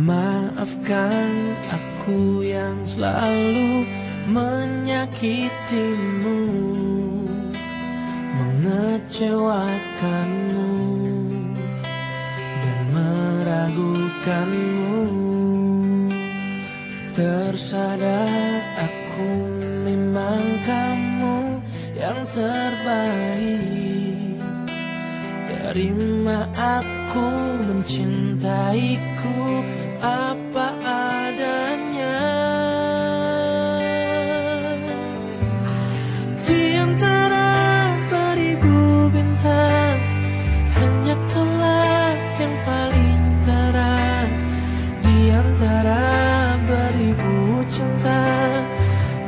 Maafkan aku yang selalu menyakitimu Mengecewakanmu Dan meragukanmu. Tersadar aku memang kamu yang terbaik Terima aku mencintaiku. Apa adanya. Di antara beribu bintang Hanya kaulah yang paling terang. Di antara beribu cinta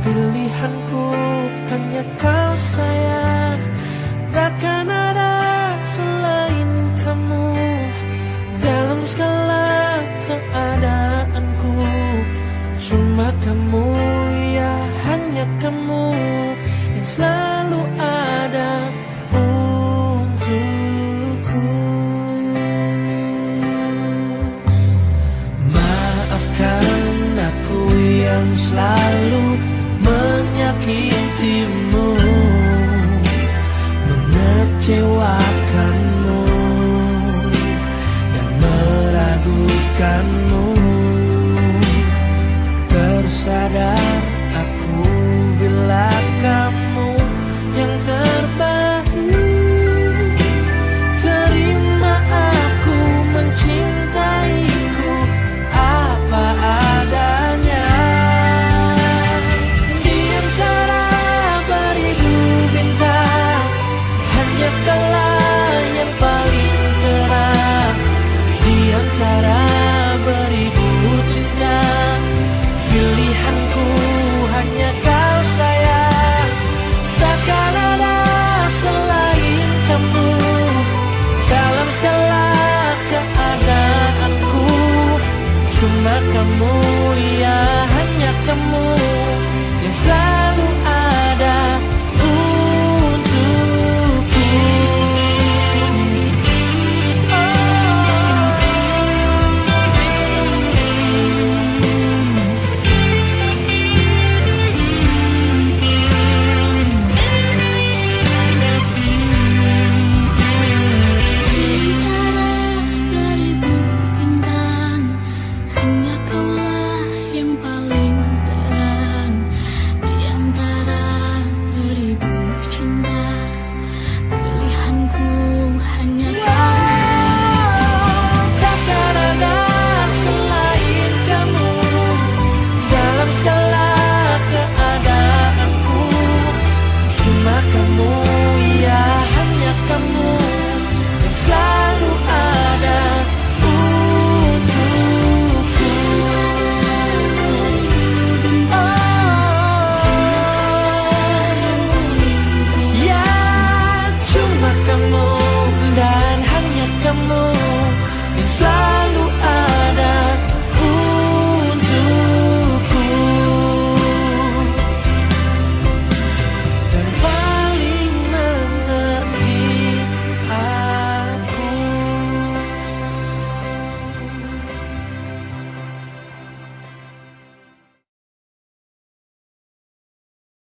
Pilihanku hanya kau Bukan